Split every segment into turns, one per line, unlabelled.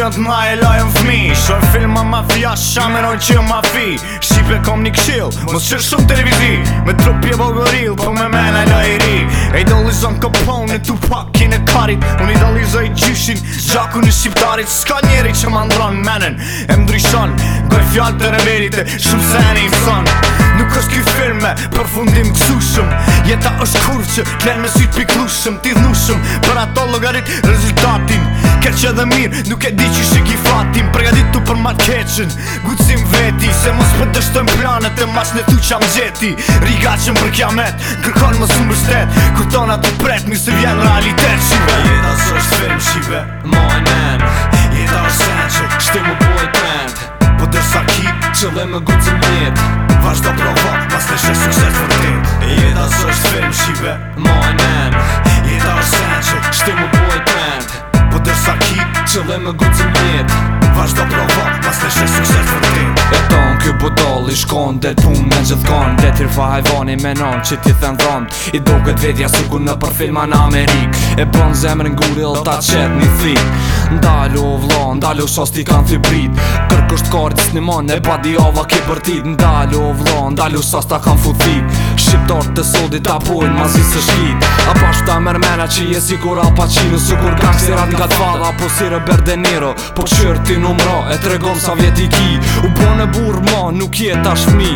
gjënd ma e lajëm fmi Shoj filma ma fi që ma mafi Shqipe kom një këshill, mos qërë shumë televizi Me trupje bo po me men e lajëri E idolizon dolizon këpone, tu pak kine të Unë i i gjyshin, gjaku në shqiptarit Ska njeri që ma ndron menen, e mdryshon dryshon Goj fjallë të reverit e shumë se e një mëson Nuk është kjoj firme, për fundim të Jeta është kurë që klenë me sytë piklushëm Ti dhnushëm, për ato logarit, rezultati keq edhe mirë Nuk e di që shik i fatim të për marketin Gucim veti Se mos për po dështëm planet E mas në tu që am gjeti Riga që më për në Kërkon më së më bështet Kër tona të pret Mi së vjen realitet Shqipe Jeta së është film Shqipe My name Jeta është sen që Shtim më boj po trend Po
tërsa ki Që dhe më gucim mit Vashdo provo Mas në shë sukses për tim Jeta së është film Shqipe My name Jeta është sen që Shtim më boj po sa kip Qëllë me gu të mjet Vashdo prova, pas të shë sukses
për ti E ton kjo budoll i shkon Dhe të pun me në gjithë kon Dhe të rfa hajvani me non Që ti thënë dhëmt I do këtë vetja suku në për filma në Amerikë E bon zemër në guri ta qetë një thik Ndalu o vlo, ndalu shos ti kanë fibrit Për kusht kardis të snimon e pa di ova ki bërtit Ndalu o vlo, ndalu shos ta kanë futit Shqiptor të sodi ta pojnë ma zi së shkit A pashtu ta mermena që je si kur alpa qinu Së kur ka kësirat nga të fada Po si rëber de niro Po qërë ti numra, e tregom sa vjeti ki U bo në burë ma nuk jet ashtë mi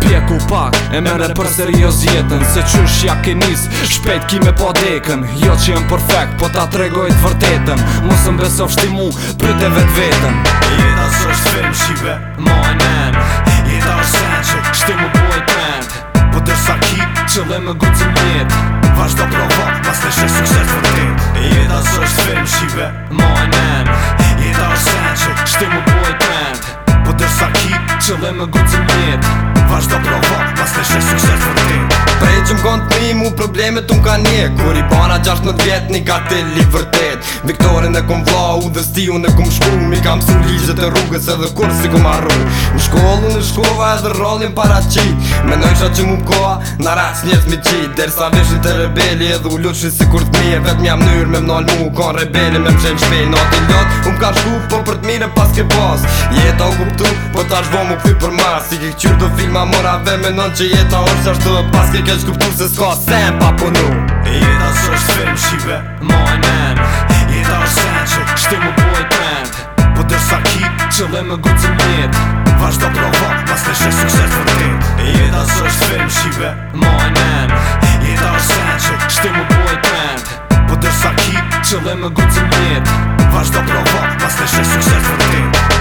pjeku pak E mere për serios jetën Se qysh ja ke nis Shpejt ki me po deken Jo që jem perfect Po ta tregoj të vërtetën Mosëm besof shti mu Pryte vet vetën Jeta së është film shqipe
My man Jeta është sen që Shti mu boj trend Po tërsa ki le me gucë mjet Vashdo provok Pas të shë sukses për tit Jeta së është film shqipe My man Jeta është sen që Shti mu boj trend Po ki me gucë mjet Vashdo provok
probleme t'un ka nje Kur i bana në vjet një katil i vërtet Viktorin e kum vla u dhe sti unë e kum shku Mi kam su e rrugës edhe kur si kum arru Në shkollu në shkova edhe rollin para qit Menoj që mu koa në rats njët mi qit Dersa vishin të rebeli edhe u lutshin si kur t'mi E vet mja nyrë me mnall mu kon rebeli me mqen shpej Në atin lot um ka shku po për t'mi në pas ke pas Jeta u kuptu po ta shvo mu kvi për mas Si ke qyr do filma morave menon që jeta orë qashtu Pas ke
ke shkuptu se s'ka sen punu Jeta së është film shive My man Jeta është sen që kështi më bojt brand Po të është arki që dhe më gucë i mjet Vash do provo pas të shë sukses për të rrit Jeta së është film shive My man Jeta është sen që kështi më bojt brand Po të është arki që dhe më gucë i mjet Vash do provo pas të shë sukses të rrit